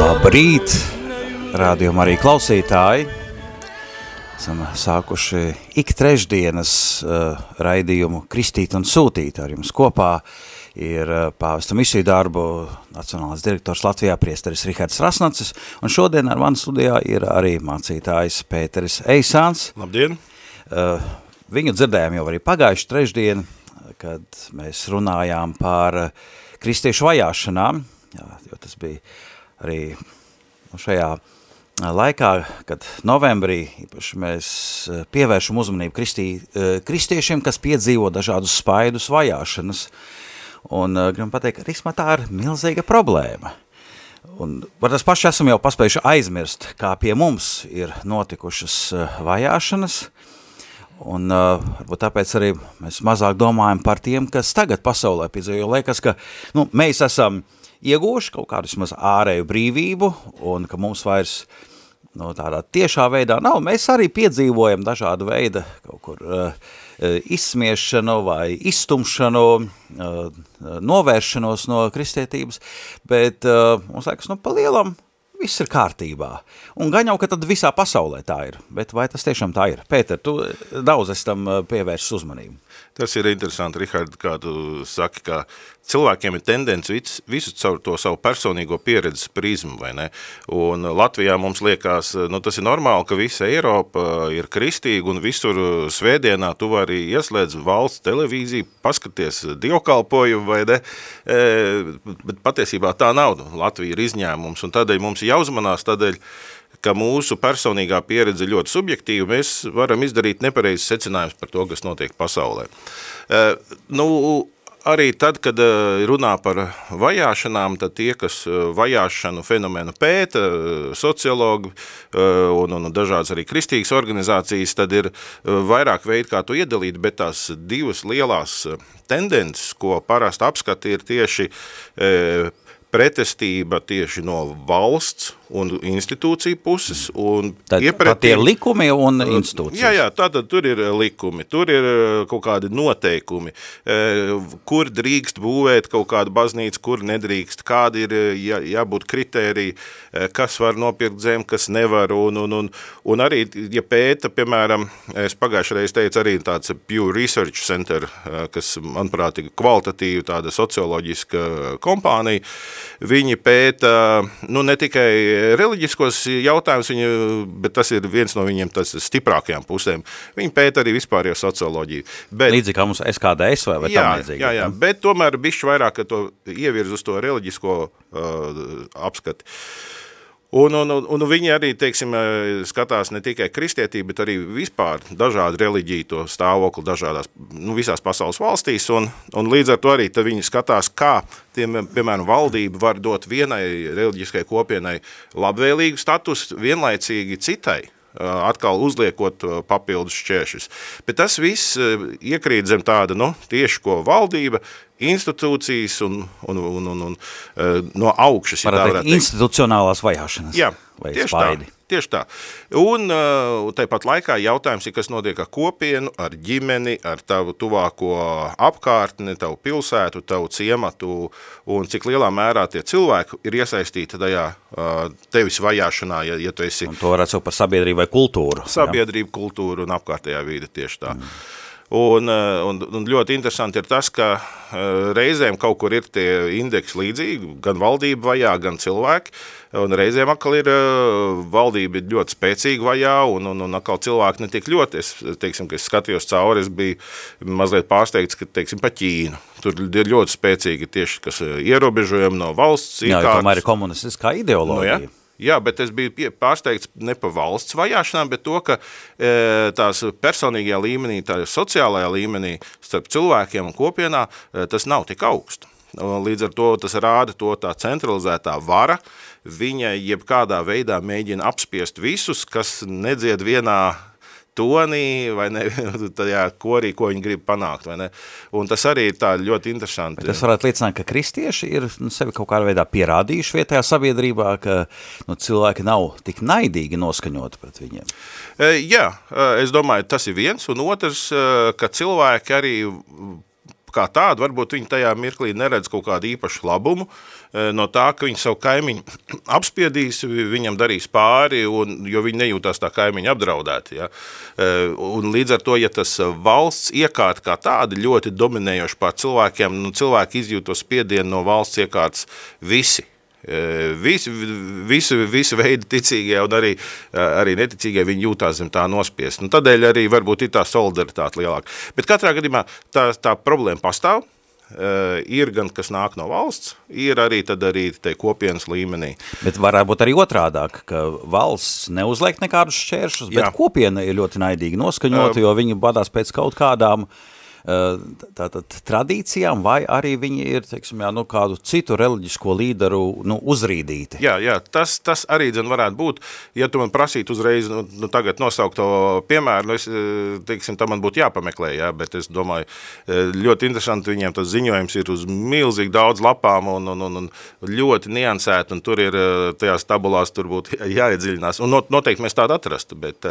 Labrīt, rādījumā arī klausītāji. Esam sākuši ik trešdienas uh, raidījumu Kristīt un Sūtīt ar jums kopā. Ir uh, pāvesta misiju darbu nacionālais direktors Latvijā priesteris Rihards Rasnacis, un šodien ar mani studijā ir arī mācītājs Pēteris Eisāns. Labdien! Uh, viņu dzirdējām jau arī pagājuši trešdien, kad mēs runājām par uh, kristiešu vajāšanām, jā, jo tas bija arī šajā laikā, kad novembrī īpaši mēs pievēršam uzmanību kristī, kristiešiem, kas piedzīvo dažādus spaidus vajāšanas. Un gribam pateikt, ka tā ir milzīga problēma. Un var tas paši esam jau paspējuši aizmirst, kā pie mums ir notikušas vajāšanas, un uh, varbūt tāpēc arī mēs mazāk domājam par tiem, kas tagad pasaulē piedzīvo, jo liekas, ka nu, mēs esam uh, ieguvuši kaut kādu vismaz ārēju brīvību un ka mums vairs no nu, tādā tiešā veidā nav. Mēs arī piedzīvojam dažādu veidu kaut kur uh, izsmiešanu vai izstumšanu, uh, novēršanos no kristietības, bet uh, mums liekas, nu, pa lielam viss ir kārtībā. Un gan jau, ka tad visā pasaulē tā ir, bet vai tas tiešām tā ir? Pēter, tu daudz esi tam pievēršas uzmanību. Tas ir interesanti, Rihard, kā tu saki, ka cilvēkiem ir tendence visu caur to savu personīgo pieredzes prizmu, vai ne? Un Latvijā mums liekas, nu tas ir normāli, ka visa Eiropa ir kristīga un visur svētdienā tu vari ieslēdz valsts televīziju, paskaties dievkalpojumu, vai ne? E, bet patiesībā tā nav. Latvija ir izņēmums un tādēļ mums jāuzmanās, tādēļ ka mūsu personīgā pieredze ļoti subjektīva, mēs varam izdarīt nepareizes secinājumus par to, kas notiek pasaulē. Uh, nu, arī tad, kad eh, runā par vajāšanām, tad tie, kas eh, vajāšanu fenomenu pēta, sociologi un, un dažādas arī kristīgas organizācijas, tad ir vairāk veidu, kā to iedalīt, bet tās divas lielās tendences, ko parasti apskata, ir tieši pretestība tieši no valsts un institūciju puses. Un tad, iepretim, tie ir likumi un institūcijas? Jā, jā, tātad tur ir likumi, tur ir eh, kaut kādi noteikumi, eh, kur drīkst būvēt kaut kādu baznīcu, kur nedrīkst, kādi ir eh, jā, jābūt kritēriji, kas var nopirkt zem, kas nevar, un, un, un, un arī, ja pēta, piemēram, es pagājušajā teicu arī tāds Pew Research Center, kas, manuprāt, ir kvalitatīva tāda socioloģiska kompānija, viņi pēta, nu, ne tikai reliģiskos jautājumus, viņi, bet tas ir viens no viņiem tas stiprākajām pusēm. Viņi pēta arī vispārējo socioloģiju. Bet, Līdzīgi kā mums SKDS vai, vai jā, tam līdzīgi. Jā, jā, bet tomēr bišķi vairāk to ievirz uz to reliģisko uh, apskati. Uh, Un, un, un, viņi arī, teiksim, eh, skatās ne tikai kristietību, bet arī vispār dažādu reliģiju to stāvokli dažādās, nu, visās pasaules valstīs, un, un līdz ar to arī viņi skatās, kā, tiem, piemēram, valdība var dot vienai reliģiskai kopienai labvēlīgu status, vienlaicīgi citai, atkal uzliekot papildus šķēršus. Bet tas viss iekrīt zem tāda, nu, tieši ko valdība, institūcijas un, un, un, un, un no augšas. Ja teikt, institucionālās vajāšanas. Jā, vai tieši spaidi. tā. Tieši tā. Un uh, tāpat laikā jautājums ir, kas notiek ar kopienu, ar ģimeni, ar tavu tuvāko apkārtni, tavu pilsētu, tavu ciematu, un cik lielā mērā tie cilvēki ir iesaistīti tajā uh, tevis vajāšanā, ja, ja tu esi... Un to varētu saukt par sabiedrību vai kultūru. Sabiedrība, jā? kultūru un apkārtējā vīde tieši tā. Mm. Un, eh, un, un ļoti interesanti ir tas, ka eh, reizēm kaut kur ir tie indeksi līdzīgi, gan valdība vajā, gan cilvēki, un reizēm atkal ir eh, valdība ir ļoti spēcīga vajā, un, un, un atkal cilvēki netiek ļoti, es, teiksim, ka es skatījos cauri, es biju mazliet pārsteigts, ka, teiksim, pa Ķīnu. Tur ir ļoti spēcīgi tieši, kas ierobežojumi no valsts. Jā, tomēr ir komunistiskā ideoloģija. Nu, ja? Jā, bet es biju pārsteigts ne pa valsts vajāšanām, bet to, ka e, tās personīgajā līmenī, tā sociālajā līmenī starp cilvēkiem un kopienā e, tas nav tik augstu. Līdz ar to tas rāda to tā centralizētā vara, viņa jebkādā veidā mēģina apspiest visus, kas nedzied vienā tonī vai ne, tajā korī, ko viņi grib panākt, vai ne. Un tas arī ir tā ļoti interesanti. Bet tas varētu liecināt, ka kristieši ir nu, sevi kaut kādā veidā pierādījuši vietējā sabiedrībā, ka nu, cilvēki nav tik naidīgi noskaņoti pret viņiem. E, jā, e, es domāju, tas ir viens, un otrs, e, ka cilvēki arī kā tādu, varbūt viņi tajā mirklī neredz kaut kādu īpašu labumu eh, no tā, ka viņi savu kaimiņu apspiedīs, viņam darīs pāri, un, jo viņi nejūtās tā kaimiņa apdraudēti. Ja? Eh, un līdz ar to, ja tas valsts iekārta kā tāda ļoti dominējoši pār cilvēkiem, nu, cilvēki izjūt to spiedienu no valsts iekārtas visi. Visi, visi, visi veidi ticīgie un arī, arī neticīgie viņi jūtās zem tā nospiest. Nu, tādēļ arī varbūt ir tā solidaritāte lielāka. Bet katrā gadījumā tā, tā problēma pastāv. Uh, ir gan, kas nāk no valsts, ir arī tad arī te kopienas līmenī. Bet varētu būt arī otrādāk, ka valsts neuzliek nekādus šķēršus, bet Jā. kopiena ir ļoti naidīgi noskaņota, jo viņi badās pēc kaut kādām uh, tātad tradīcijām, vai arī viņi ir, teiksim, jā, nu, kādu citu reliģisko līderu nu, uzrīdīti? Jā, jā tas, tas arī dzen varētu būt. Ja tu man prasītu uzreiz, nu, nu tagad nosaukt to piemēru, nu, es, teiksim, tam man būtu jāpameklē, jā, bet es domāju, ļoti interesanti viņiem tas ziņojums ir uz milzīgi daudz lapām un, un, un, un ļoti niansēt, un tur ir tajās tabulās tur būtu jāiedziļinās, un noteikti mēs tādu atrastu, bet,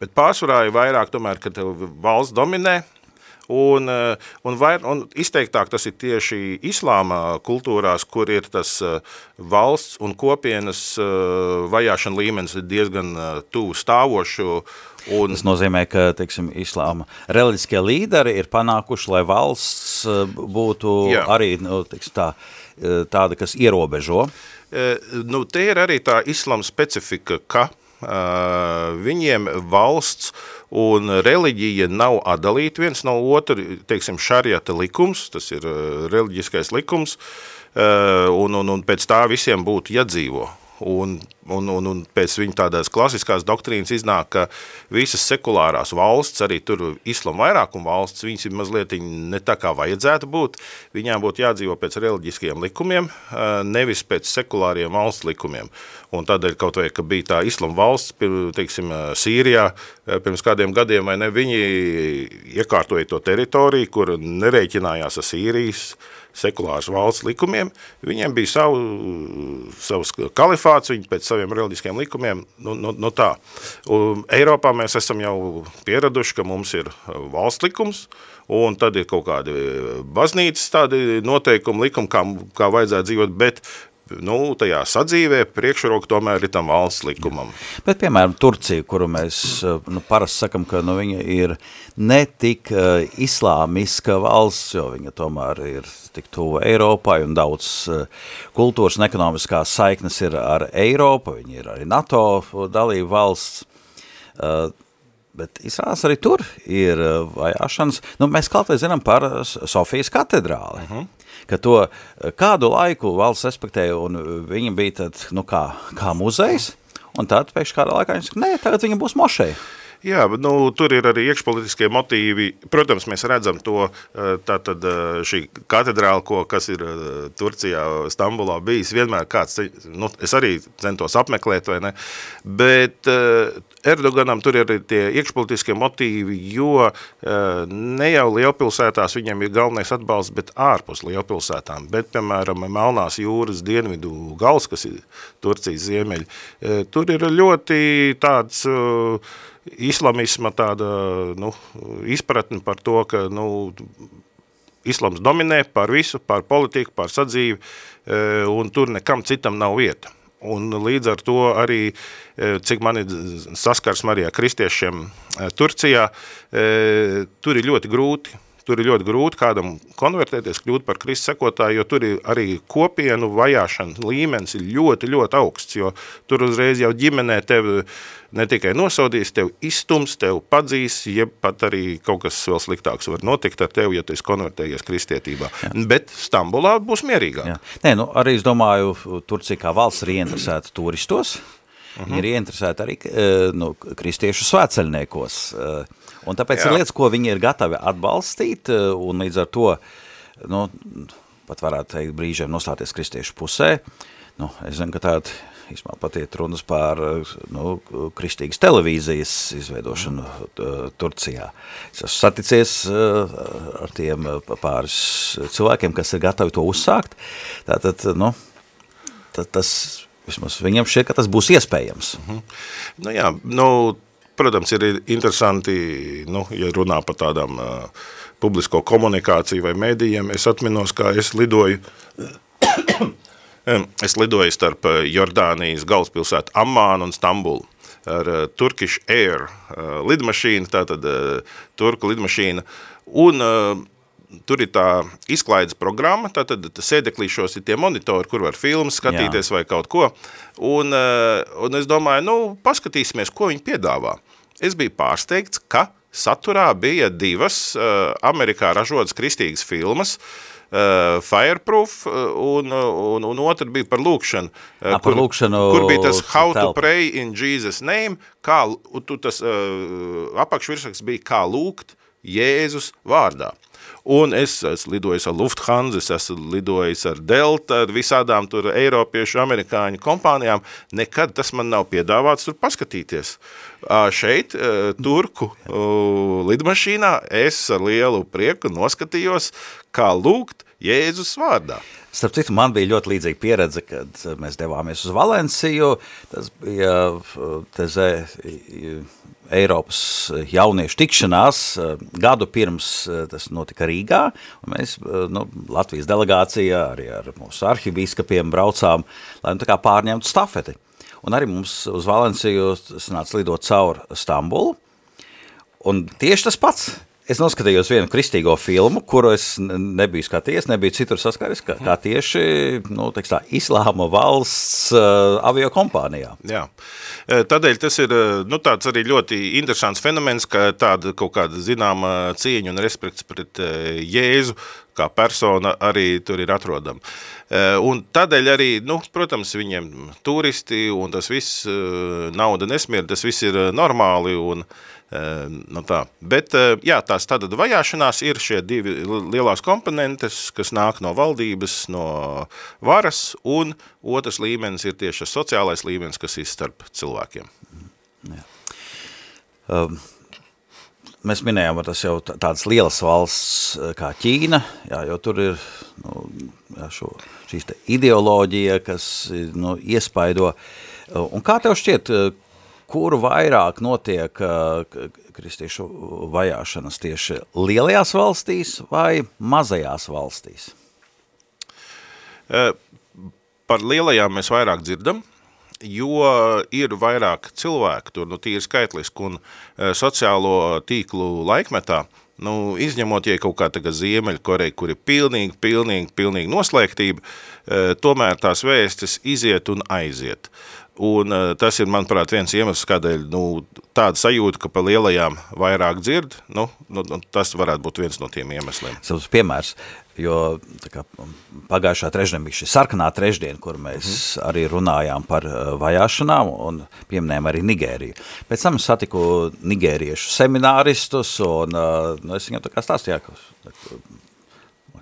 bet pārsvarā ir vairāk tomēr, ka valsts dominē, Un, eh, un, vair, un izteiktāk tas ir tieši islāma kultūrās, kur ir tas eh, valsts un kopienas eh, vajāšana līmenis diezgan tuvu stāvošu. Un... Tas nozīmē, ka teiksim, islāma reliģiskie līderi ir panākuši, lai valsts būtu Jā. arī nu, teiksim, tā, tāda, kas ierobežo. Nu, te ir arī tā islāma specifika, ka viņiem valsts un reliģija nav atdalīta viens no otru, teiksim, šariata likums, tas ir reliģiskais likums, un, un, un pēc tā visiem būtu jādzīvo. Un, un, un, un pēc viņa tādās klasiskās doktrīnas iznāk, ka visas sekulārās valsts, arī tur islama vairākuma valsts, viņas ir mazliet ne tā kā vajadzētu būt, viņām būtu jādzīvo pēc reliģiskiem likumiem, nevis pēc sekulāriem valsts likumiem. Un tādēļ kaut vai, ka bija tā islama valsts, teiksim, Sīrijā, pirms kādiem gadiem, vai ne, viņi iekārtoja to teritoriju, kur nerēķinājās ar Sīrijas, sekulāras valsts likumiem, viņiem bija savu, savs kalifāts, viņi pēc saviem reliģiskiem likumiem, nu, nu, nu tā. Un Eiropā mēs esam jau pieraduši, ka mums ir valsts likums, un tad ir kaut kādi baznīcas tādi noteikumi, likumi, kā, kā vajadzētu dzīvot, bet nu, tajā sadzīvē priekšroka tomēr ir tam valsts likumam. Bet, piemēram, Turcija, kuru mēs nu, parasti sakam, ka nu, viņa ir ne tik uh, islāmiska valsts, jo viņa tomēr ir tik tuva Eiropai un daudz uh, kultūras un ekonomiskās saiknes ir ar Eiropu, viņa ir arī NATO dalība valsts, uh, bet izrādās arī tur ir vajāšanas. Nu, mēs kaut vai zinām par Sofijas katedrāli. Uh mhm. -huh ka to kādu laiku valsts respektēja, un viņa bija tad, nu, kā, kā muzejs, un tad pēkšņi kādā laikā viņa saka, nē, tagad viņa būs mošeja. Jā, bet nu, tur ir arī iekšpolitiskie motīvi. Protams, mēs redzam to, tātad šī katedrāla, ko, kas ir Turcijā, Stambulā bijis, vienmēr kāds, nu, es arī centos apmeklēt, vai ne, bet Erdoganam tur ir tie iekšpolitiskie motīvi, jo ne jau lielpilsētās viņiem ir galvenais atbalsts, bet ārpus lielpilsētām. Bet, piemēram, Melnās jūras dienvidu gals, kas ir Turcijas ziemeļi, tur ir ļoti tāds islamisma tāda, nu, izpratne par to, ka, nu, islams dominē par visu, par politiku, par sadzīvi, un tur nekam citam nav vieta. Un līdz ar to arī, e, cik man ir saskars Marijā kristiešiem e, Turcijā, e, tur ir ļoti grūti tur ir ļoti grūti kādam konvertēties, kļūt par Kristus sekotāju, jo tur ir arī kopienu vajāšana līmenis ir ļoti, ļoti augsts, jo tur uzreiz jau ģimenē tev ne tikai nosodīs, tev izstums, tev padzīs, jeb pat arī kaut kas vēl sliktāks var notikt ar tevi, ja tu esi konvertējies kristietībā. Jā. Bet Stambulā būs mierīgāk. Jā. Nē, nu, arī es domāju, Turcija kā valsts ir ieinteresēta turistos, Uh -huh. Viņi ir ieinteresēti arī nu, kristiešu svētceļniekos. Un tāpēc Jā. ir lietas, ko viņi ir gatavi atbalstīt, un līdz ar to, nu, pat varētu teikt, brīžiem nostāties kristiešu pusē. Nu, es zinu, ka tāda īstenībā patiet runas par nu, kristīgas televīzijas izveidošanu Turcijā. Es esmu saticies ar tiem pāris cilvēkiem, kas ir gatavi to uzsākt. Tātad, nu, tas, vismaz viņam šķiet, ka tas būs iespējams. Uh -huh. Nu jā, nu, protams, ir interesanti, nu, ja runā par tādām uh, publisko komunikāciju vai mēdījiem. Es atminos, kā es lidoju Es lidoju starp Jordānijas galvaspilsētu Ammānu un Stambulu ar uh, Turkish Air uh, lidmašīnu, tātad uh, turku lidmašīna, un uh, tur ir tā izklaides programma, tātad sēdeklīšos ir tie monitori, kur var filmas skatīties Jā. vai kaut ko, un, uh, un es domāju, nu, paskatīsimies, ko viņi piedāvā. Es biju pārsteigts, ka saturā bija divas uh, Amerikā ražotas kristīgas filmas, uh, Fireproof, un, un, un otra bija par lūkšanu. Uh, A, par kur, lūkšanu kur bija tas How telpa. to pray in Jesus name, kā, tu tas uh, apakšvirsraksts bija kā lūgt Jēzus vārdā. Un es esmu lidojis ar Lufthansa, es esmu lidojis ar Delta, ar visādām tur Eiropiešu, Amerikāņu kompānijām. Nekad tas man nav piedāvāts tur paskatīties. Šeit, Turku lidmašīnā, es ar lielu prieku noskatījos, kā lūgt Jēzus vārdā. Starp citu, man bija ļoti līdzīga pieredze, kad mēs devāmies uz Valenciju. Tas bija tezē Eiropas jauniešu tikšanās. Gadu pirms tas notika Rīgā. Mēs, nu, Latvijas delegācija arī ar mūsu arhibīskapiem braucām, lai nu tā kā pārņemtu stafeti. Un arī mums uz Valenciju sanāca lidot caur Stambulu. Un tieši tas pats Es noskatījos vienu kristīgo filmu, kuru es nebiju skatījies, nebiju citur saskaris, kā, kā tieši nu, tā, Islāma valsts uh, avio kompānijā. Jā. Tādēļ tas ir nu, tāds arī ļoti interesants fenomens, ka tāda kaut kāda zināma cieņa un respekts pret Jēzu kā persona arī tur ir atrodama. Un tādēļ arī, nu, protams, viņiem turisti un tas viss nauda nesmier, tas viss ir normāli un uh, Nu tā. Bet jā, tās tātad vajāšanās ir šie divi lielās komponentes, kas nāk no valdības, no varas, un otrs līmenis ir tieši sociālais līmenis, kas ir starp cilvēkiem. Jā. Um, mēs minējām, ka tas jau tādas lielas valsts kā Ķīna, jā, jo tur ir nu, jā, šo, šīs ideoloģija, kas nu, iespaido. Un kā tev šķiet, kur vairāk notiek uh, kristiešu vajāšanas tieši lielajās valstīs vai mazajās valstīs? Uh, par lielajām mēs vairāk dzirdam, jo ir vairāk cilvēku tur, nu tīri skaitliski un uh, sociālo tīklu laikmetā, nu, izņemot, ja kaut kā tagad Ziemeļkoreja, kur ir pilnīgi, pilnīgi, pilnīgi noslēgtība, tomēr tās vēstis iziet un aiziet. Un uh, tas ir, manuprāt, viens iemesls, kādēļ nu, tāda sajūta, ka pa lielajām vairāk dzird, nu, nu, nu tas varētu būt viens no tiem iemesliem. Savs piemērs, jo kā, pagājušā trešdiena bija šī sarkanā trešdiena, kur mēs mm arī runājām par uh, vajāšanām un pieminējām arī Nigēriju. Pēc tam satiku nigēriešu semināristus un uh, nu, es viņam tā kā stāstīju,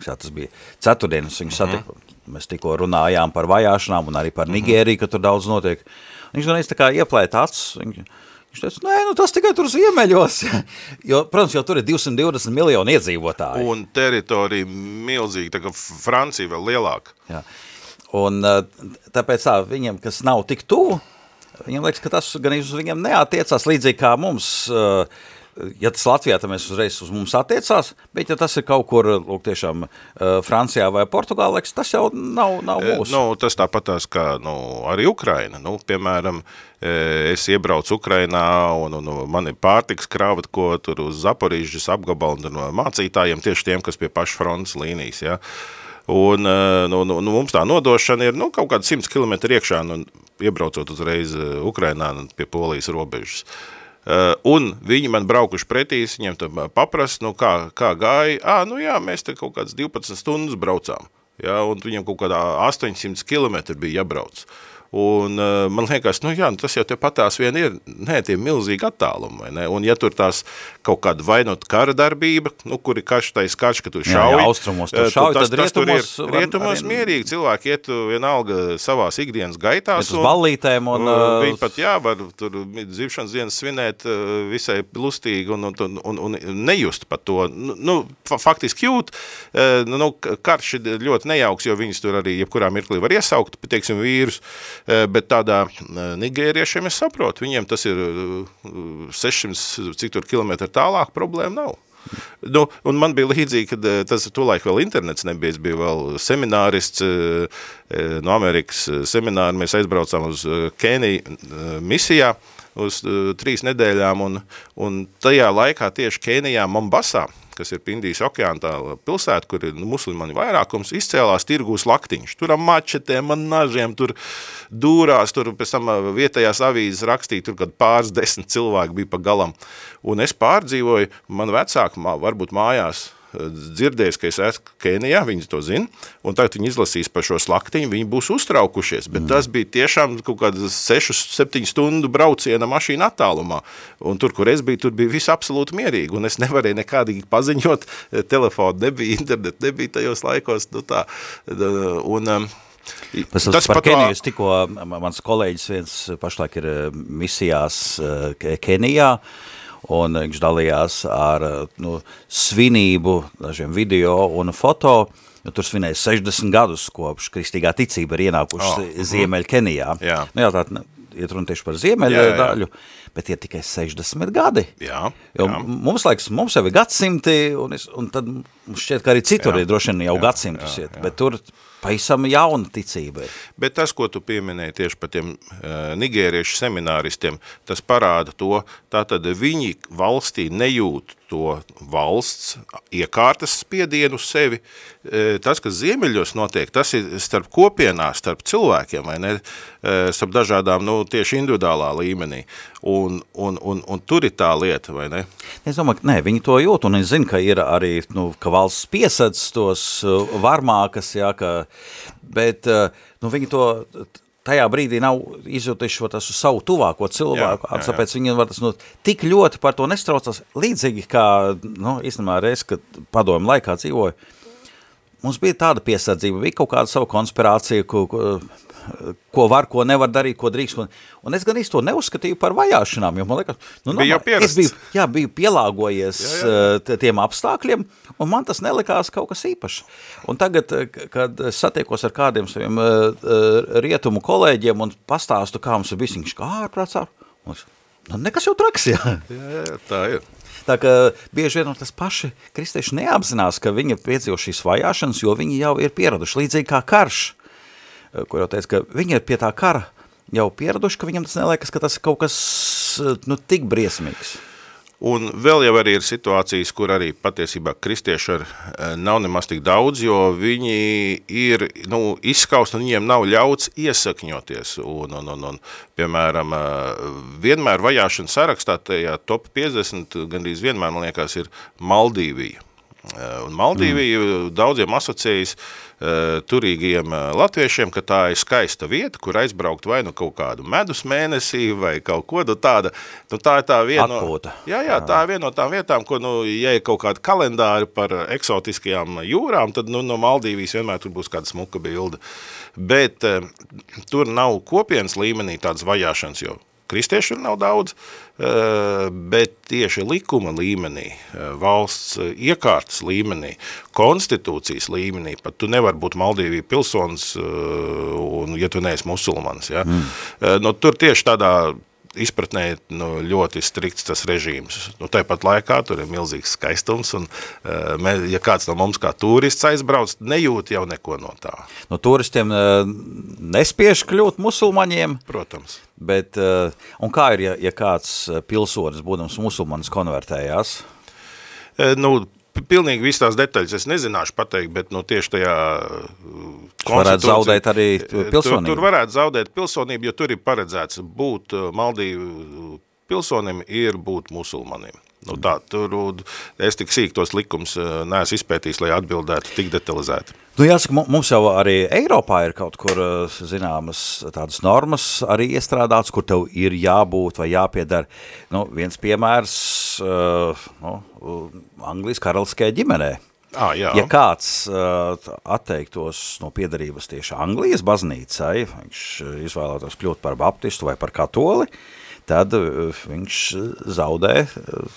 ka tas bija ceturtdienas, viņu mm -hmm. Mēs tikko runājām par vajāšanām un arī par. Nigēriju, ka tur daudz notiek. Viņš gan tā kā ieplēt acis, viņš, teica, nē, nu tas tikai tur ziemeļos, jo, protams, jau tur ir 220 miljoni iedzīvotāji. Un teritorija milzīga, tā kā Francija vēl lielāka. Jā. Un tāpēc tā, viņiem, kas nav tik tuvu, viņiem liekas, ka tas gan uz viņiem neatiecās līdzīgi kā mums, ja tas Latvijā, tad mēs uzreiz uz mums attiecās, bet ja tas ir kaut kur, lūk, tiešām Francijā vai Portugālē, tas jau nav, nav mūsu. Nu, tas tāpatās kā, nu, arī Ukraina, nu, piemēram, es iebraucu Ukrainā un, un, un man ir pārtiks krāvat, ko tur uz Zaporīžas apgabalu no mācītājiem, tieši tiem, kas pie paša frontes līnijas, ja, Un nu, nu, nu, mums tā nodošana ir nu, kaut kāda 100 km iekšā, nu, iebraucot uzreiz Ukrainā pie Polijas robežas. Uh, un viņi man braukuši pretī, viņiem tam paprast, nu kā, kā gāja, ā, nu jā, mēs te kaut kāds 12 stundas braucām, jā, un viņiem kaut kādā 800 km bija jābrauc. Uh, Un uh, man liekas, nu jā, nu tas jau patās vien ir, nē, tie milzīgi attālumi? Un ja tur tās kaut kāda vainot kara darbība, nu, kur ir kaštais karš, ka tu šauj, jā, jā, austrumos tu šauj, tas, tad tas tur ir rietumos, rietumos arī- mierīgi, cilvēki iet vienalga savās ikdienas gaitās. Iet uz ballītēm un, uh, uh, viņi pat, jā, var tur dzimšanas dienas svinēt visai lustīgi un, un, un, un nejust pat to, nu, nu, fa- faktiski jūt, nu, k- karš ir ļoti nejauks, jo viņus tur arī jebkurā mirklī var iesaukt, teiksim, vīrus, bet tādā uh, nigēriešiem es saprotu, viņiem tas ir uh, 600, cik tur kilometri tālāk, problēma nav. Nu, un man bija līdzīgi, kad eh, tas tolaik vēl internets nebija, es biju vēl seminārists eh, eh, no Amerikas eh, semināra, mēs aizbraucām uz eh, Keniju eh, misijā uz eh, trīs nedēļām, un, un tajā laikā tieši Kenijā Mombasā, kas ir Pindijas okeāna tā pilsēta, kur ir nu, muslimani vairākums, izcēlās tirgūs laktiņš. Tur ar mačetēm, ar nažiem, tur dūrās, tur pēc tam vietējās avīzes rakstīja, tur kad pāris desmit cilvēki bija pa galam. Un es pārdzīvoju, man vecāki, varbūt mājās, dzirdējis, ka es esmu Kenijā, viņi to zina, un tagad viņi izlasīs par šo slaktiņu, viņi būs uztraukušies, bet mm. tas bija tiešām kaut kādas 6-7 stundu brauciena mašīna attālumā, un tur, kur es biju, tur bija viss absolūti mierīgi, un es nevarēju nekādīgi paziņot, telefonu nebija, internet nebija tajos laikos, nu tā, un... um, Tas, tas par Keniju, es tikko, ma- mans kolēģis viens pašlaik ir eh, misijās eh, Ke- Kenijā, un viņš dalījās ar eh, nu, svinību, dažiem video un foto, jo tur svinēja 60 gadus kopš kristīgā ticība ir ienākuši Oh, oh, Ziemeļ Kenijā. Jā. Nu, jā, tā iet runa tieši par Ziemeļ Jā, jā, daļu, bet ir tikai 60 gadi. Jā, Jo jā. mums liekas, mums jau ir gadsimti, un, es, un tad mums šķiet, ka arī citur Jā. ir droši vien jau Jā, gadsimtus jā, iet, jā. bet tur pavisam jauna ticība. Bet tas, ko tu pieminēji tieši par tiem uh, nigēriešu semināristiem, tas parāda to, tātad viņi valstī nejūt to valsts iekārtas spiedienu sevi. E, Tas, kas ziemeļos notiek, tas ir starp kopienā, starp cilvēkiem, vai ne, E, starp dažādām, nu, tieši individuālā līmenī. Un, un, un, un tur ir tā lieta, vai ne? Es domāju, ka nē, viņi to jūt, un es zinu, ka ir arī, nu, ka valsts piesedz tos uh, varmākas, jā, ka, bet, nu, viņi to tajā brīdī nav izjutuši šo savu tuvāko cilvēku, Jā, jā, jā. tāpēc viņi var tas, nu, tik ļoti par to nestraucās, līdzīgi kā, nu, īstenībā reiz, kad padomu laikā dzīvoju, mums bija tāda piesardzība, bija kaut kāda sava konspirācija, ko, ko, ko var, ko nevar darīt, ko drīkst. Un, un es gan īsti to neuzskatīju par vajāšanām, jo man liekas, nu, Bija jau es biju, jā, biju pielāgojies Jā, jā, jā. jā. tiem apstākļiem, un man tas nelikās kaut kas īpašs. Un tagad, eh, kad es satiekos ar kādiem saviem uh, rietumu kolēģiem un pastāstu, kā mums ir bijis, viņš kā ārprāts ār, un es, nu, nekas jau traks, jā. Jā, jā, tā ir. Tā kā bieži vien tas paši kristieši neapzinās, ka viņi piedzīvo šīs vajāšanas, jo viņi jau ir pieraduši līdzīgi kā karš, eh, kur jau teica, ka viņi ir pie tā kara jau pieraduši, ka viņam tas neliekas, ka tas ir kaut kas eh, nu, tik briesmīgs. Un vēl jau arī ir situācijas, kur arī patiesībā kristieši ar, eh, nav nemaz tik daudz, jo viņi ir nu, izskaust un viņiem nav ļauts iesakņoties. Un, un, un, un, piemēram, eh, vienmēr vajāšana sarakstā tajā top 50 gandrīz vienmēr, man liekas, ir Maldīvija. Eh, Un Maldīvija mm. daudziem asociējas uh, turīgiem uh, latviešiem, ka tā ir skaista vieta, kur aizbraukt vai nu kaut kādu medus mēnesī vai kaut ko nu tāda. Nu, tā ir tā viena no, jā, jā, tā ir viena no tām vietām, ko, nu, ja ir kaut kāda kalendāri par eksotiskajām jūrām, tad nu, no Maldīvijas vienmēr tur būs kāda smuka bilde. Bet uh, tur nav kopienas līmenī tādas vajāšanas, jo kristiešu nav daudz, eh, bet tieši likuma līmenī, eh, valsts eh, iekārtas līmenī, konstitūcijas līmenī, pat tu nevar būt Maldīvija pilsonis, eh, un, ja tu neesi musulmanis. Ja? Mm. No, tur tieši tādā izpratnē nu, ļoti strikts tas režīms. Nu, tāpat laikā tur ir milzīgs skaistums, un uh, mē, ja kāds no mums kā turists aizbrauc, nejūt jau neko no tā. No turistiem uh, nespiež kļūt musulmaņiem? Protams. Bet, uh, un kā ir, ja, ja kāds pilsonis, būdams musulmanis, konvertējās? Nu, pilnīgi visas tās detaļas es nezināšu pateikt, bet nu, tieši tajā varētu zaudēt arī pilsonību. Tur, tur varētu zaudēt pilsonību, jo tur ir paredzēts būt Maldīvu pilsonim ir būt musulmanim. Nu, tā, tur es tik sīk tos likums neesmu izpētījis, lai atbildētu tik detalizēti. Nu, jāsaka, mums jau arī Eiropā ir kaut kur zināmas tādas normas arī iestrādāts, kur tev ir jābūt vai jāpiedara. Nu, viens piemērs nu, Anglijas karaliskajai ģimenei. Ah, jā. ja kāds uh, atteiktos no piedarības tieši Anglijas baznīcai, viņš izvēlētos kļūt par baptistu vai par katoli, tad viņš zaudē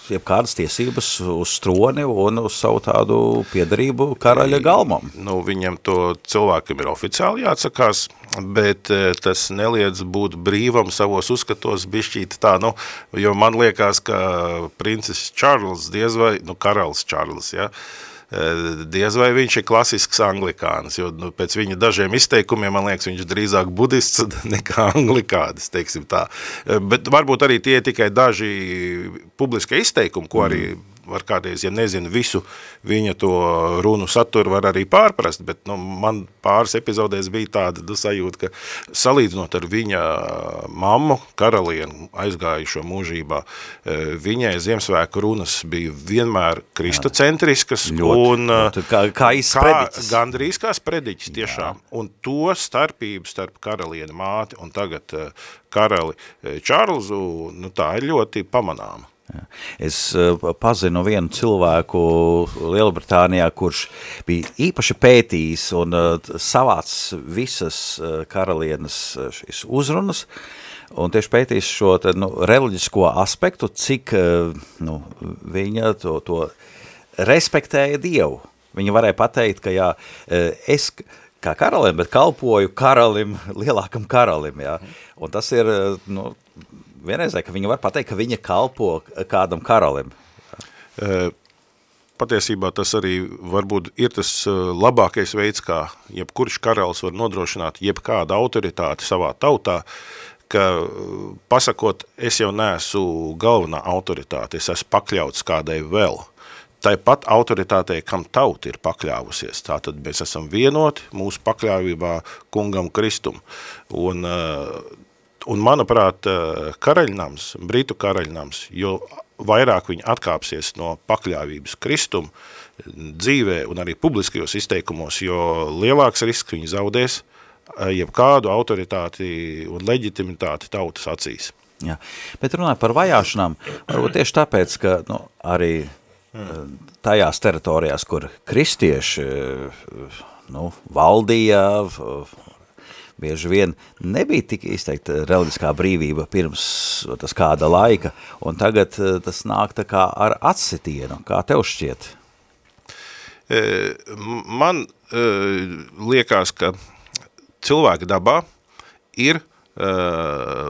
jebkādas tiesības uz stroni un uz savu tādu piedarību karaļa galmam. Nu, viņam to cilvēkam ir oficiāli jāatsakās, bet tas neliedz būt brīvam savos uzskatos bišķīt tā, nu, jo man liekas, ka princis Čārls diez vai, nu, karalis Čārls, ja, uh, diez vai viņš ir klasisks anglikānis, jo nu, pēc viņa dažiem izteikumiem, man liekas, viņš drīzāk budists nekā anglikānis, teiksim tā. Eh, bet varbūt arī tie tikai daži publiskie izteikumi, ko arī mm var kādreiz, ja nezinu visu viņa to runu saturu, var arī pārprast, bet nu, man pāris epizodēs bija tāda nu, sajūta, ka salīdzinot ar viņa mammu, karalienu aizgājušo mūžībā, e, viņai Ziemassvētku runas bija vienmēr kristocentriskas un ļoti, kā, kā, kā gandrīz kā sprediķis tiešām. Jā. Un to starpību starp karalieni māti un tagad e, karali e, Čārlzu, nu tā ir ļoti pamanāma. Es uh, pazinu vienu cilvēku Lielbritānijā, kurš bija īpaši pētījis un uh, savāc visas uh, karalienes uzrunas, un tieši pētījis šo te, nu, reliģisko aspektu, cik nu, viņa to, to respektēja Dievu. Viņa varēja pateikt, ka jā, es kā karalim, bet kalpoju karalim, lielākam karalim, jā. Un tas ir, nu, vienreizē, ka viņa var pateikt, ka viņa kalpo kādam karalim. Patiesībā tas arī varbūt ir tas labākais veids, kā jebkurš karalis var nodrošināt jebkādu autoritāti savā tautā, ka pasakot, es jau neesmu galvenā autoritāte, es esmu pakļauts kādai vēl. Tāpat autoritātei, kam tauta ir pakļāvusies. Tātad mēs esam vienoti mūsu pakļāvībā kungam Kristum. Un Un, manuprāt, eh, karaļnams, Britu karaļnams, jo vairāk viņi atkāpsies no pakļāvības kristumu dzīvē un arī publiskajos izteikumos, jo lielāks risks viņi zaudēs eh, jebkādu autoritāti un leģitimitāti tautas acīs. Jā. Bet runājot par vajāšanām, varbūt tieši tāpēc, ka nu, arī tajās teritorijās, kur kristieši nu, valdīja, bieži vien nebija tik izteikta reliģiskā brīvība pirms tas kāda laika, un tagad eh, tas nāk tā kā ar atsitienu. Kā tev šķiet? E, man e, liekas, ka cilvēka dabā ir e,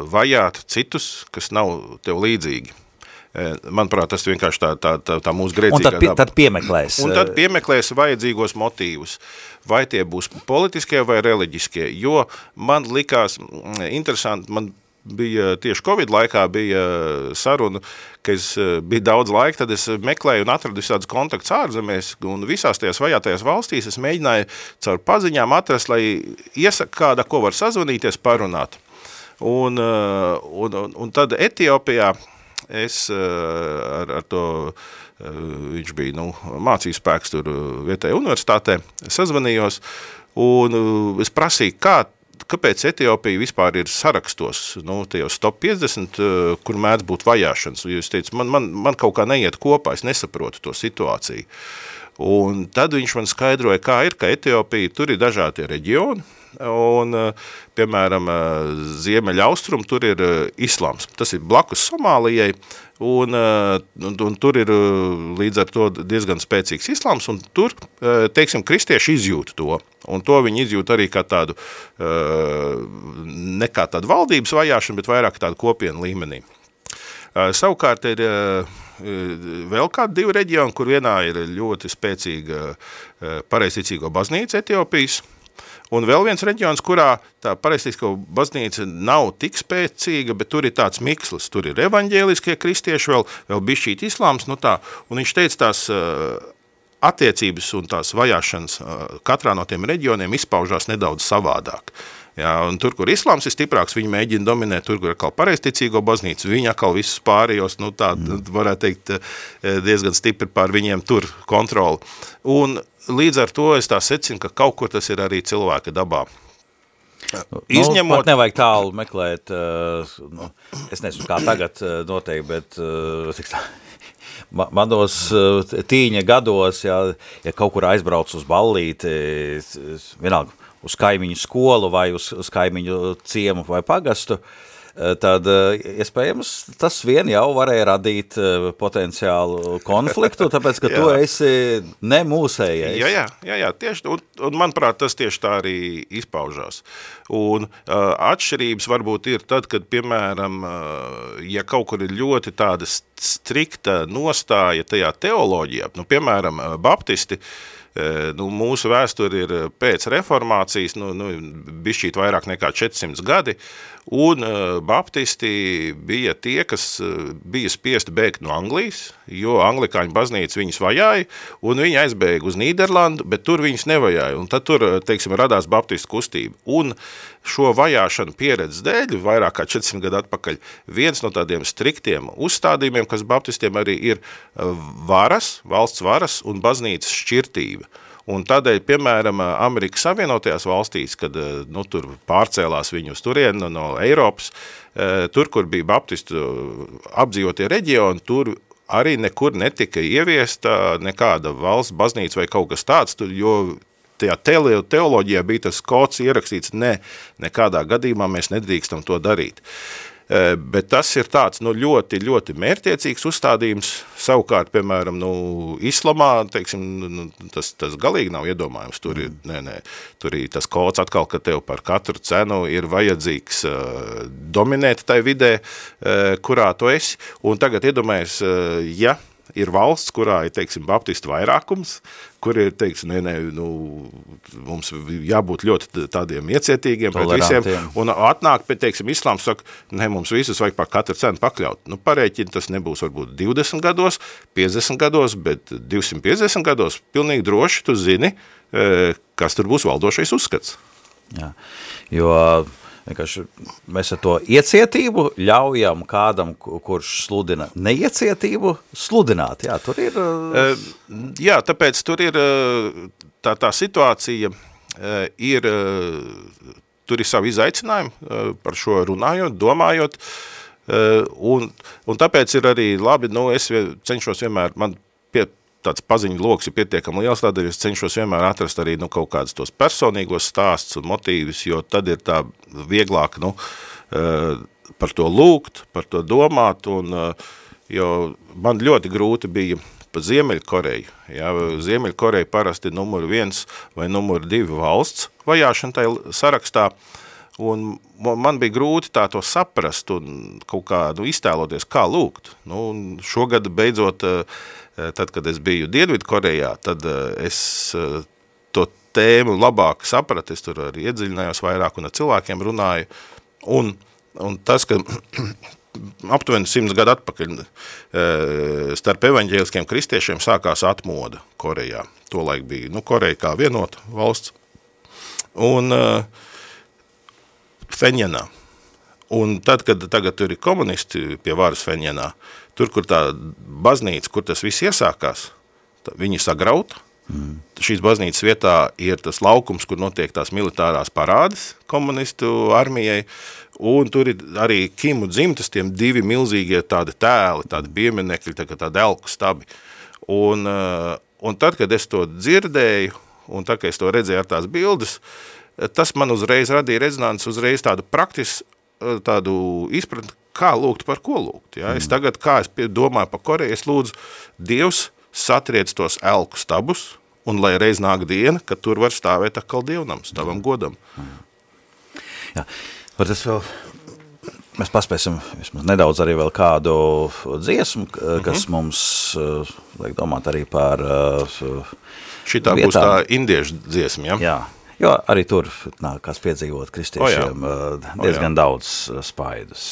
vajāt citus, kas nav tev līdzīgi. Manuprāt, tas vienkārši tā, tā, tā, tā mūsu grēcīgā Un tad, pie, tad piemeklēs. Un tad piemeklēs vajadzīgos motīvus. Vai tie būs politiskie vai reliģiskie. Jo man likās mm, interesanti, man bija tieši Covid laikā bija saruna, ka es bija daudz laika, tad es meklēju un atradu visādus kontaktus ārzemēs, un visās tajās vajātajās valstīs es mēģināju caur paziņām atrast, lai iesaka kāda, ko var sazvanīties, parunāt. Un, un, un, un tad Etiopijā es eh, ar, ar to, eh, viņš bija nu, mācības spēks tur eh, vietējā universitātē, sazvanījos, un es prasīju, kā kāpēc Etiopija vispār ir sarakstos, nu, tajos top 50, kur mēdz būt vajāšanas. Jūs teicu, man, man, man kaut kā neiet kopā, es nesaprotu to situāciju. Un tad viņš man skaidroja, kā ir, ka Etiopija, tur ir dažādi reģioni, un, piemēram, ziemeļa austrum, tur ir islāms. Tas ir blakus Somālijai, un, un, un tur ir līdz ar to diezgan spēcīgs islāms, un tur, teiksim, kristieši izjūt to, un to viņi izjūt arī kā tādu, ne kā tādu valdības vajāšanu, bet vairāk tādu kopienu līmenī. Savukārt ir vēl kādi divi reģioni, kur vienā ir ļoti spēcīga pareizticīgo baznīca Etiopijas, Un vēl viens reģions, kurā tā pareiztīsko baznīca nav tik spēcīga, bet tur ir tāds mikslis, tur ir evaņģēliskie kristieši, vēl, vēl bišķīt islāms, nu tā, un viņš teica tās attiecības un tās vajāšanas katrā no tiem reģioniem izpaužās nedaudz savādāk. Jā, un tur, kur islāms ir stiprāks, viņi mēģina dominēt, tur, kur ir atkal pareizticīgo baznīcu, viņi atkal visus pārējos, nu tā, mm. varētu teikt, eh, diezgan stipri pār viņiem tur kontroli. Un līdz ar to es tā secinu, ka kaut kur tas ir arī cilvēka dabā. Nu, Izņemot... Nu, nevajag tālu meklēt, uh, nu, es nezinu, kā tagad uh, noteikti, bet uh, tā, manos tīņa gados, ja, ja kaut kur aizbrauc uz ballīti, vienalga, uz kaimiņu skolu vai uz, uz kaimiņu ciemu vai pagastu, eh, tad eh, iespējams tas vien jau varēja radīt eh, potenciālu konfliktu, tāpēc, ka tu esi ne mūsējais. Jā, jā, jā, jā tieši, un, un manuprāt, tas tieši tā arī izpaužās. Un uh, atšķirības varbūt ir tad, kad, piemēram, uh, ja kaut kur ir ļoti tāda strikta nostāja tajā teoloģijā, nu, piemēram, baptisti, uh, nu, mūsu vēsture ir pēc reformācijas, nu, nu, bišķīt vairāk nekā 400 gadi, un baptisti bija tie, kas bija spiesti bēgt no Anglijas, jo anglikāņu baznīca viņus vajāja, un viņi aizbēga uz Nīderlandu, bet tur viņus nevajāja, un tad tur, teiksim, radās baptistu kustība. Un šo vajāšanu pieredzes dēļ, vairāk kā 400 gadu atpakaļ, viens no tādiem striktiem uzstādījumiem, kas baptistiem arī ir varas, valsts varas un baznīcas šķirtība. Un tādēļ, piemēram, Amerikas Savienotajās valstīs, kad nu, tur pārcēlās viņu uz turienu no Eiropas, tur, kur bija baptistu apdzīvotie reģioni, tur arī nekur netika ieviesta nekāda valsts baznīca vai kaut kas tāds, tur, jo tajā teoloģijā bija tas kods ierakstīts, ne, nekādā gadījumā mēs nedrīkstam to darīt. E, bet tas ir tāds nu, ļoti, ļoti mērķiecīgs uzstādījums. Savukārt, piemēram, nu, islamā teiksim, nu, tas, tas galīgi nav iedomājums. Tur ir, nē, nē, tur ir tas kods atkal, ka tev par katru cenu ir vajadzīgs uh, dominēt tai vidē, uh, kurā tu esi. Un tagad iedomājies, ja ir valsts, kurā ir, teiksim, baptistu vairākums, kur ir, teiksim, nē, nē, nu, mums jābūt ļoti tādiem iecietīgiem pret visiem, un atnāk, pēc, teiksim, islāms saka, ne, mums visus vajag par katru cenu pakļaut. Nu, pareiķini, tas nebūs varbūt 20 gados, 50 gados, bet 250 gados pilnīgi droši tu zini, e, kas tur būs valdošais uzskats. Jā, jo Vienkārši mēs ar to iecietību ļaujam kādam, kurš sludina neiecietību, sludināt. Jā, tur ir... Uh... Jā, tāpēc tur ir tā, tā situācija, ir, tur ir savi izaicinājumi par šo runājot, domājot, un, un tāpēc ir arī labi, nu, es cenšos vienmēr, man pie, tāds paziņu loks ir pietiekami liels, tādēļ es cenšos vienmēr atrast arī nu, kaut kādus tos personīgos stāstus un motīvus, jo tad ir tā vieglāk nu, uh, par to lūgt, par to domāt, un, uh, jo man ļoti grūti bija pa Ziemeļkoreju. Ja, Ziemeļkoreja parasti numur viens vai numur divi valsts vajāšana tai sarakstā, un man bija grūti tā to saprast un kaut kā nu, iztēloties, kā lūgt. Nu, šogad beidzot uh, Eh, tad, kad es biju Dienvidkorejā, tad eh, es eh, to tēmu labāk sapratu, es tur arī iedziļinājos vairāk un ar cilvēkiem runāju, un, un tas, ka aptuveni simts gadu atpakaļ starp evaņģēliskiem kristiešiem sākās atmoda Korejā. Tolaik bija, nu, Koreja kā vienota valsts, un Feņjanā. Un tad, kad tagad ir komunisti pie varas Feņjanā, Tur, kur tā baznīca, kur tas viss iesākās, viņi sagrauta. Mm. Šīs baznīcas vietā ir tas laukums, kur notiek tās militārās parādes komunistu armijai, un tur ir arī Kimu dzimtas, tiem divi milzīgie tādi tēli, tādi pieminekļi, tā kā tādi elku stabi. Un, uh, un tad, kad es to dzirdēju, un tā, ka es to redzēju ar tās bildes, tas man uzreiz radīja rezonanci, uzreiz tādu praktisku tādu izpratni, kā lūgt, par ko lūgt. Ja? Es tagad, kā es domāju par Koreju, es lūdzu, Dievs satriec tos elku stabus, un lai reiz nāk diena, kad tur var stāvēt atkal dievnams, tavam godam. Jā, bet es vēl mēs paspēsim vismaz nedaudz arī vēl kādu dziesmu, kas mm -hmm. mums uh, liek domāt arī par uh, Šitā vietām. būs tā indiešu dziesma, ja? Jā, jo arī tur nākās piedzīvot kristiešiem o jā. Diezgan o jā. daudz spaidus.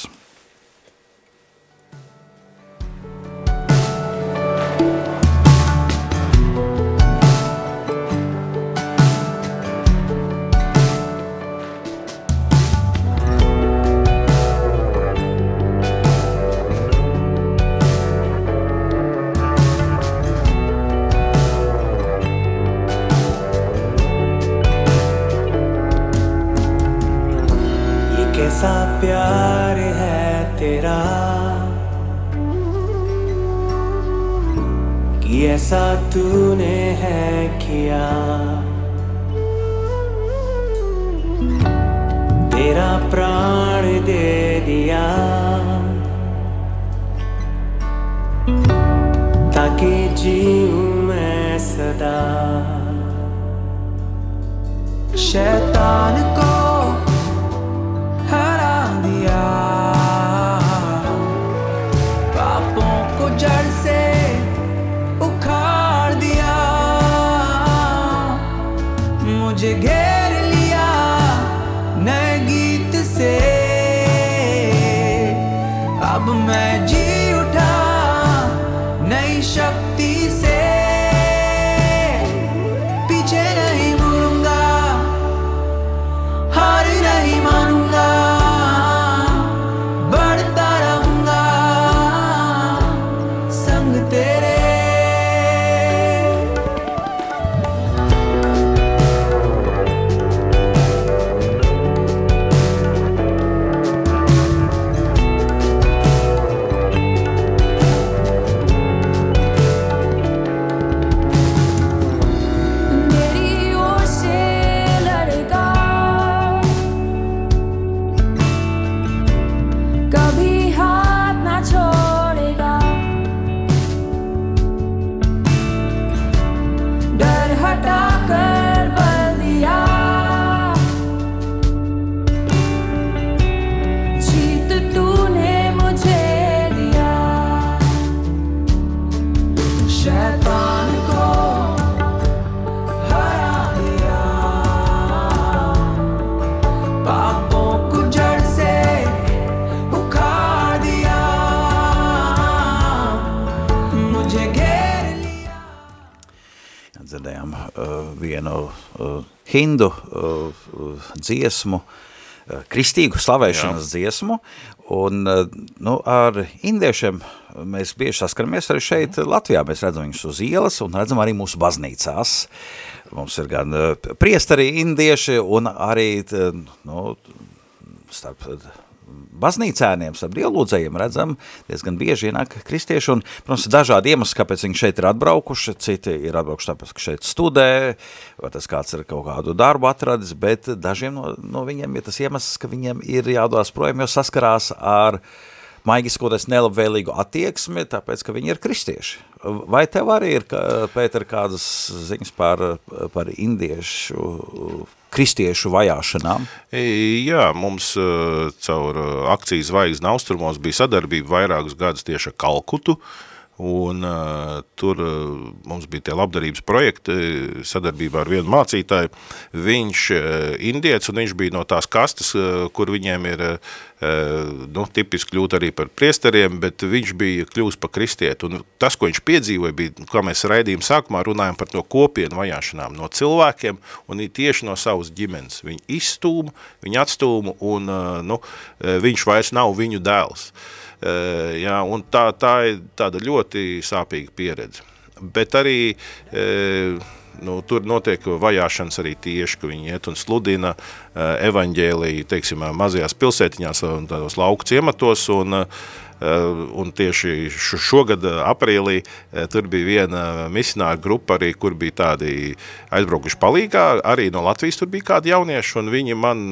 Hindu uh, dziesmu, uh, kristīgu slavēšanas Jā. dziesmu, un uh, nu, ar indiešiem mēs bieži saskaramies arī šeit Latvijā, mēs redzam viņus uz ielas un redzam arī mūsu baznīcās. Mums ir gan priestari indieši un arī nu, starp baznīcēniem, starp dievlūdzējiem redzam diezgan bieži ienāk kristieši, un, protams, dažādi iemesli, kāpēc viņi šeit ir atbraukuši, citi ir atbraukuši tāpēc, ka šeit studē, vai tas kāds ir kaut kādu darbu atradis, bet dažiem no, no viņiem ir tas iemesls, ka viņiem ir jādodās projām, jo saskarās ar maigi skoties nelabvēlīgu attieksmi, tāpēc, ka viņi ir kristieši. Vai tev arī ir, Pēter, kādas ziņas par, par indiešu kristiešu vajāšanām? E, jā, mums e, caur e, akcijas zvaigzne austrumos bija sadarbība vairākus gadus tieši ar Kalkutu, un uh, tur uh, mums bija tie labdarības projekti sadarbībā ar vienu mācītāju. Viņš uh, indiets, un viņš bija no tās kastes, uh, kur viņiem ir uh, nu, tipiski kļūt arī par priesteriem, bet viņš bija kļūst par kristietu. Un tas, ko viņš piedzīvoja, bija, kā mēs raidījuma sākumā runājam par no kopienu vajāšanām, no cilvēkiem, un tieši no savas ģimenes. Viņi izstūma, viņi atstūma, un uh, nu, viņš vairs nav viņu dēls. Uh, jā, un tā, tā ir tāda ļoti sāpīga pieredze. Bet arī eh, nu, tur notiek vajāšanas arī tieši, ka viņi iet un sludina eh, evaņģēliju, teiksim, mazajās pilsētiņās un tādos lauku ciematos, un un tieši šogad aprīlī tur bija viena misionāra grupa arī, kur bija tādi aizbraukuši palīgā, arī no Latvijas tur bija kādi jaunieši, un viņi man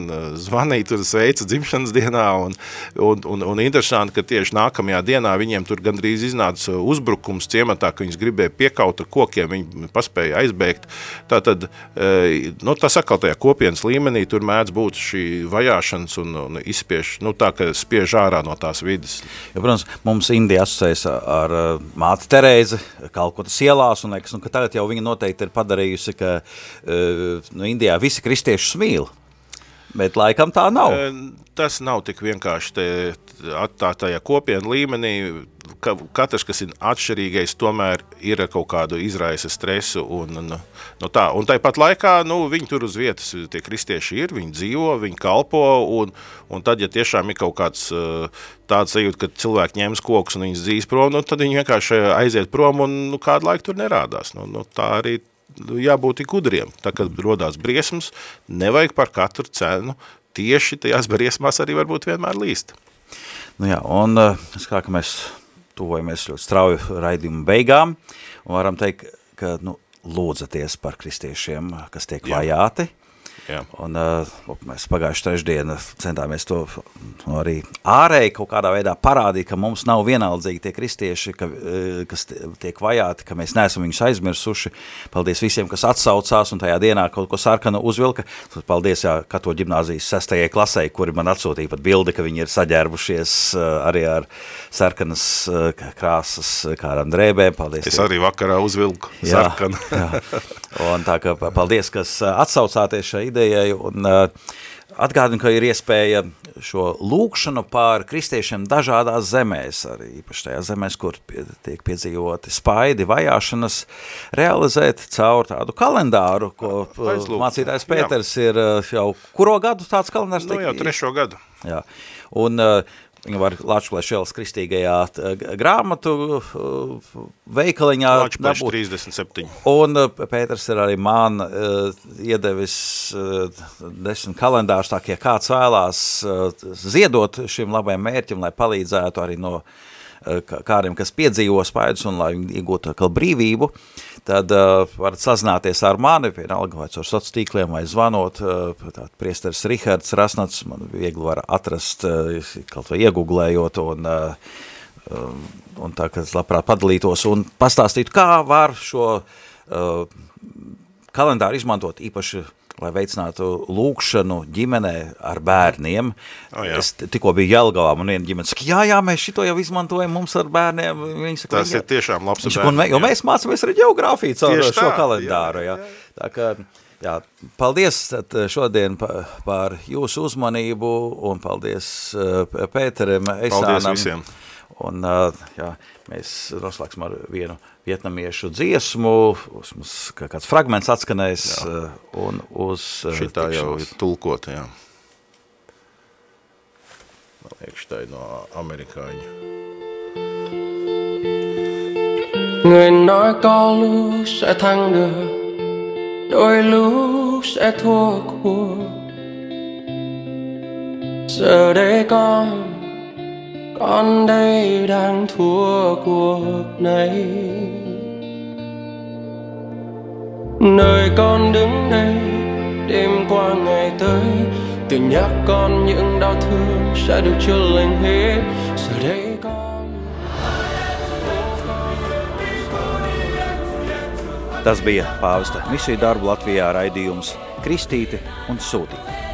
zvanīja, tur sveica dzimšanas dienā, un, un, un, un interesanti, ka tieši nākamajā dienā viņiem tur gandrīz iznāca uzbrukums ciematā, ka viņas gribēja piekaut ar kokiem, viņi paspēja aizbēgt. Tātad, nu, tas atkal tajā kopienas līmenī, tur mēdz būt šī vajāšanas un, un izspiež, nu tā, ka spiež ārā no tās vidas. Ja, protams, mums Indija asociējas ar uh, māti Terēzi, Kalkotas ielās, un liekas, nu, ka tagad jau viņa noteikti ir padarījusi, ka uh, nu, Indijā visi kristieši smīl. Bet laikam tā nav. Tas nav tik vienkārši te, tā, tajā kopienu līmenī. Ka, katrs, kas ir atšķirīgais, tomēr ir kaut kādu izraisa stresu. Un, un, no tā. un tāpat laikā nu, viņi tur uz vietas, tie kristieši ir, viņi dzīvo, viņi kalpo. Un, un tad, ja tiešām ir kaut kāds tāds sajūta, ka cilvēki ņems kokus un viņas dzīs prom, nu, tad viņi vienkārši aiziet prom un nu, kādu laiku tur nerādās. Nu, nu, tā arī jābūt gudriem. Tā kā rodās briesmas, nevajag par katru cenu tieši tajās briesmās arī varbūt vienmēr līst. Nu jā, un es kā, ka mēs tuvojamies ļoti strauju raidījumu beigām un varam teikt, ka nu, lūdzaties par kristiešiem, kas tiek jā. vajāti. Jā. Un, uh, mēs pagājuši trešdienu centāmies to nu, arī ārēji kaut kādā veidā parādīt, ka mums nav vienaldzīgi tie kristieši, ka, kas tiek vajāti, ka mēs neesam viņus aizmirsuši. Paldies visiem, kas atsaucās un tajā dienā kaut ko sarkanu uzvilka. Paldies jā, Kato ģimnāzijas sestajai klasē, kuri man atsūtīja pat bildi, ka viņi ir saģērbušies arī ar sarkanas krāsas kādām drēbēm. Paldies. Es arī vakarā uzvilku jā, sarkanu. jā. Un tā kā paldies, kas atsaucāties šai idejai un atgādinu, ka ir iespēja šo lūkšanu pār kristiešiem dažādās zemēs, arī īpaši tajā zemēs, kur tiek piedzīvoti spaidi, vajāšanas, realizēt caur tādu kalendāru, ko Aizlūk. mācītājs Pēters Jā. ir jau kuro gadu tāds kalendārs? Nu, jau trešo gadu. Jā. Un uh, Viņa var Latvijas kristīgajā grāmatu veikaliņā dabūt. 37. Un Pēters ir arī man iedevis desmit kalendārus, tā kā kāds vēlās ziedot šim labajam mērķim, lai palīdzētu arī no Eh, kādiem, kas piedzīvo spaidus un lai viņi iegūtu atkal brīvību, tad uh, varat sazināties ar mani, vienalga vai caur sociāliem tīkliem vai zvanot, uh, tātad priesteris Rihards Rasnats, man viegli var atrast, uh, kaut vai ieguglējot un uh, un tā, ka es labprāt padalītos un pastāstītu, kā var šo uh, kalendāru izmantot īpaši lai veicinātu lūkšanu ģimenē ar bērniem. Oh, jā. es tikko biju Jelgavā, man viena ģimene saka, jā, jā, mēs šito jau izmantojam mums ar bērniem. Viņi saka, Tas ir tiešām labs bērni. Mē, jo mēs mācāmies arī geogrāfiju caur Tieši šo tā, kalendāru. Jā, jā, jā. Tā kā, jā, paldies šodien par jūsu uzmanību un paldies Pēterim Eisānam. Paldies visiem. Un, jā, mēs noslēgsim ar vienu vietnamiešu dziesmu, mums kāds fragments atskanēs jā. un uz Šitā jau ir tulkota, jā. Man liekas, tā ir no amerikāņu. Người nói có lúc sẽ thắng được Đôi lúc sẽ thua cuộc Giờ đây con con đây đang thua cuộc này nơi con đứng đây, đêm qua ngày tới tự nhắc con những đau thương sẽ được chữa lành hết giờ đây con Tas bija pāvesta misiju darbu Latvijā raidījums Kristīte un Sūtīte.